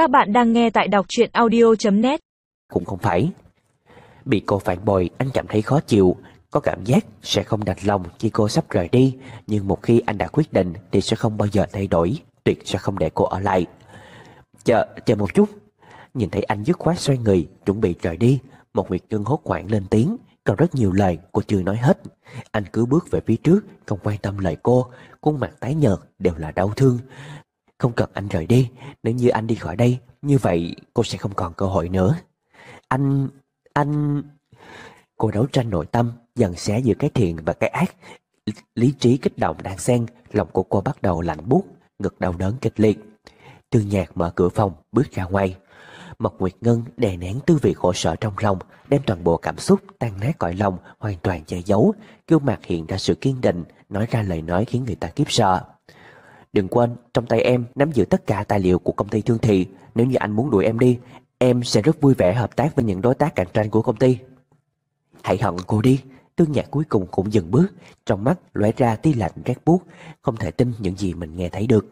Các bạn đang nghe tại đọc truyện audio.net Cũng không phải. Bị cô phản bội anh cảm thấy khó chịu Có cảm giác sẽ không đành lòng khi cô sắp rời đi Nhưng một khi anh đã quyết định Thì sẽ không bao giờ thay đổi Tuyệt sẽ không để cô ở lại. Chờ, chờ một chút. Nhìn thấy anh dứt khoát xoay người Chuẩn bị rời đi Một Nguyệt Ngân hốt hoảng lên tiếng Còn rất nhiều lời cô chưa nói hết. Anh cứ bước về phía trước Không quan tâm lời cô Khuôn mặt tái nhợt đều là đau thương. Không cần anh rời đi. Nếu như anh đi khỏi đây, Như vậy cô sẽ không còn cơ hội nữa. Anh... anh... Cô đấu tranh nội tâm Dần xé giữa cái thiện và cái ác. Lý trí kích động đang xen, Lòng của cô bắt đầu lạnh buốt, Ngực đau đớn kịch liệt. Tư nhạc mở cửa phòng, bước ra ngoài. Mộc Nguyệt Ngân đè nén tư vị khổ sở trong lòng, Đem toàn bộ cảm xúc tan nát cõi lòng, Hoàn toàn che giấu. Gương mặt hiện ra sự kiên định, Nói ra lời nói khiến người ta kiếp sợ. Đừng quên trong tay em nắm giữ tất cả tài liệu của công ty Thương Thị. Nếu như anh muốn đuổi em đi Em sẽ rất vui vẻ hợp tác với những đối tác cạnh tranh của công ty. Hãy hận cô đi. Tương nhạc cuối cùng cũng dừng bước. Trong mắt lóe ra tia lạnh rét buốt Không thể tin những gì mình nghe thấy được.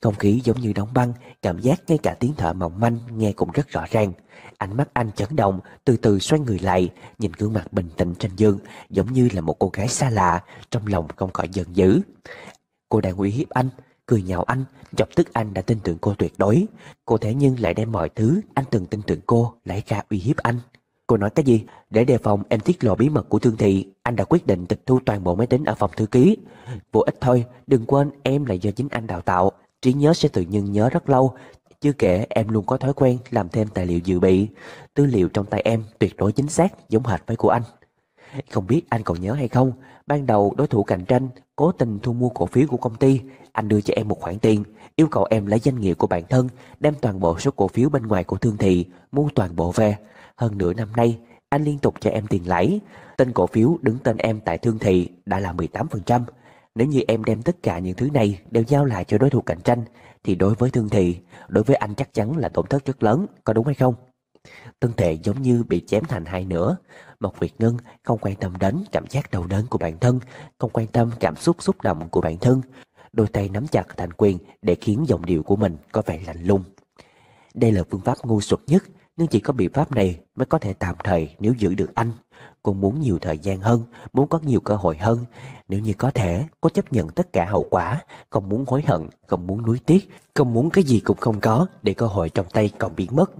Không khí giống như đóng băng, cảm giác ngay cả tiếng thở mỏng manh nghe cũng rất rõ ràng. Ánh mắt anh chấn động, từ từ xoay người lại, nhìn gương mặt bình tĩnh trên dương giống như là một cô gái xa lạ, trong lòng không khỏi giận dữ. Cô đang uy hiếp anh, cười nhạo anh, chọc tức anh đã tin tưởng cô tuyệt đối. Cô thế nhưng lại đem mọi thứ anh từng tin tưởng cô lấy ra uy hiếp anh. Cô nói cái gì? Để đề phòng em tiết lộ bí mật của thương thị, anh đã quyết định tịch thu toàn bộ máy tính ở phòng thư ký. Vô ích thôi, đừng quên em là do chính anh đào tạo, trí nhớ sẽ tự nhiên nhớ rất lâu. Chưa kể em luôn có thói quen làm thêm tài liệu dự bị. Tư liệu trong tay em tuyệt đối chính xác giống hệt với của anh. Không biết anh còn nhớ hay không, ban đầu đối thủ cạnh tranh cố tình thu mua cổ phiếu của công ty, anh đưa cho em một khoản tiền, yêu cầu em lấy danh nghĩa của bản thân, đem toàn bộ số cổ phiếu bên ngoài của thương thị, mua toàn bộ về. Hơn nửa năm nay, anh liên tục cho em tiền lãi, tên cổ phiếu đứng tên em tại thương thị đã là 18%. Nếu như em đem tất cả những thứ này đều giao lại cho đối thủ cạnh tranh, thì đối với thương thị, đối với anh chắc chắn là tổn thất rất lớn, có đúng hay không? Thân thể giống như bị chém thành hai nửa. Mộc Việt Ngân không quan tâm đến cảm giác đau đớn của bản thân, không quan tâm cảm xúc xúc động của bản thân. Đôi tay nắm chặt thành quyền để khiến giọng điệu của mình có vẻ lạnh lùng. Đây là phương pháp ngu xuẩn nhất, nhưng chỉ có biện pháp này mới có thể tạm thời nếu giữ được anh. Cô muốn nhiều thời gian hơn, muốn có nhiều cơ hội hơn. Nếu như có thể, cô chấp nhận tất cả hậu quả, không muốn hối hận, không muốn nuối tiếc, không muốn cái gì cũng không có để cơ hội trong tay còn biến mất.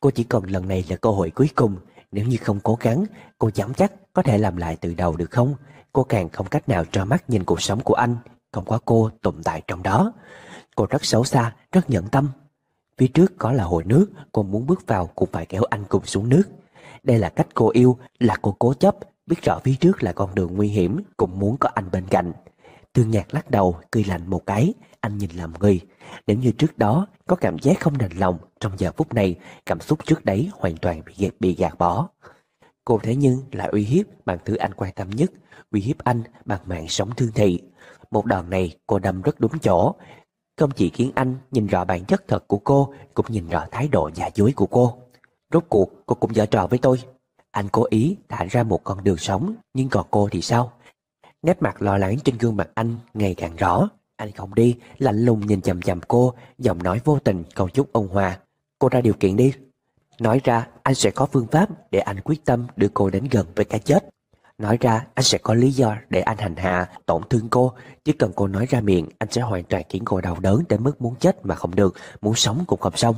Cô chỉ cần lần này là cơ hội cuối cùng, nếu như không cố gắng, cô dám chắc có thể làm lại từ đầu được không? Cô càng không cách nào trơ mắt nhìn cuộc sống của anh, không có cô tồn tại trong đó. Cô rất xấu xa, rất nhẫn tâm. Phía trước có là hồ nước, cô muốn bước vào cũng phải kéo anh cùng xuống nước. Đây là cách cô yêu, là cô cố chấp, biết rõ phía trước là con đường nguy hiểm, cũng muốn có anh bên cạnh. Tương nhạc lắc đầu, cười lạnh một cái, anh nhìn làm người. Nếu như trước đó có cảm giác không đành lòng, trong giờ phút này, cảm xúc trước đấy hoàn toàn bị gạt, bị gạt bỏ. Cô thế nhưng lại uy hiếp bằng thứ anh quan tâm nhất, uy hiếp anh bằng mạng sống thương thị. Một đòn này cô đâm rất đúng chỗ, không chỉ khiến anh nhìn rõ bản chất thật của cô, cũng nhìn rõ thái độ giả dối của cô. Rốt cuộc cô cũng dở trò với tôi Anh cố ý thả ra một con đường sống Nhưng còn cô thì sao Nét mặt lo lắng trên gương mặt anh ngày càng rõ anh không đi Lạnh lùng nhìn chầm chầm cô Giọng nói vô tình còn chút ôn hòa. Cô ra điều kiện đi. Nói ra anh sẽ có phương pháp để anh quyết tâm đưa cô đến gần với cái chết. Nói ra anh sẽ có lý do để anh hành hạ, tổn thương cô. Chỉ cần cô nói ra miệng Anh sẽ hoàn toàn khiến cô đau đớn đến mức muốn chết mà không được Muốn sống cũng không xong.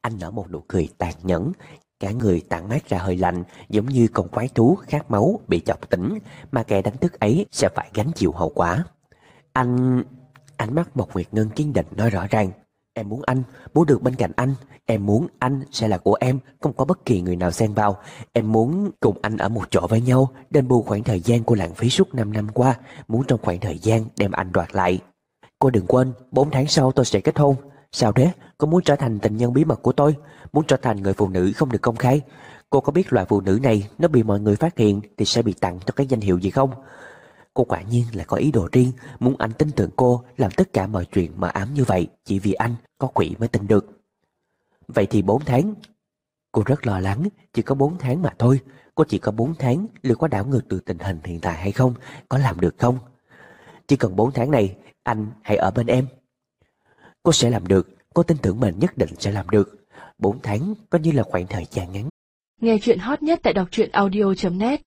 Anh nở một nụ cười tàn nhẫn, cả người tản mát ra hơi lạnh, giống như con quái thú khát máu bị chọc tỉnh, mà kẻ đánh thức ấy sẽ phải gánh chịu hậu quả. Anh... Ánh mắt Mộc Nguyệt Ngân kiên định nói rõ ràng, em muốn anh, muốn được bên cạnh anh, em muốn anh sẽ là của em, không có bất kỳ người nào xen vào. Em muốn cùng anh ở một chỗ với nhau, đền bù khoảng thời gian cô lãng phí suốt 5 năm qua, muốn trong khoảng thời gian đem anh đoạt lại. Cô đừng quên, 4 tháng sau tôi sẽ kết hôn, Sao thế? Cô muốn trở thành tình nhân bí mật của tôi? Muốn trở thành người phụ nữ không được công khai? Cô có biết loại phụ nữ này nó bị mọi người phát hiện thì sẽ bị tặng cho cái danh hiệu gì không? Cô quả nhiên là có ý đồ riêng, muốn anh tin tưởng cô làm tất cả mọi chuyện mà ám như vậy chỉ vì anh có quỷ mới tin được. Vậy thì 4 tháng. Cô rất lo lắng, chỉ có 4 tháng mà thôi. Cô chỉ có 4 tháng, liệu có đảo ngược được tình hình hiện tại hay không? Có làm được không? Chỉ cần 4 tháng này, anh hãy ở bên em, Cô sẽ làm được, Cô tin tưởng mình nhất định sẽ làm được. 4 tháng coi như là khoảng thời gian ngắn. Nghe chuyện hot nhất tại đọc truyện audio.net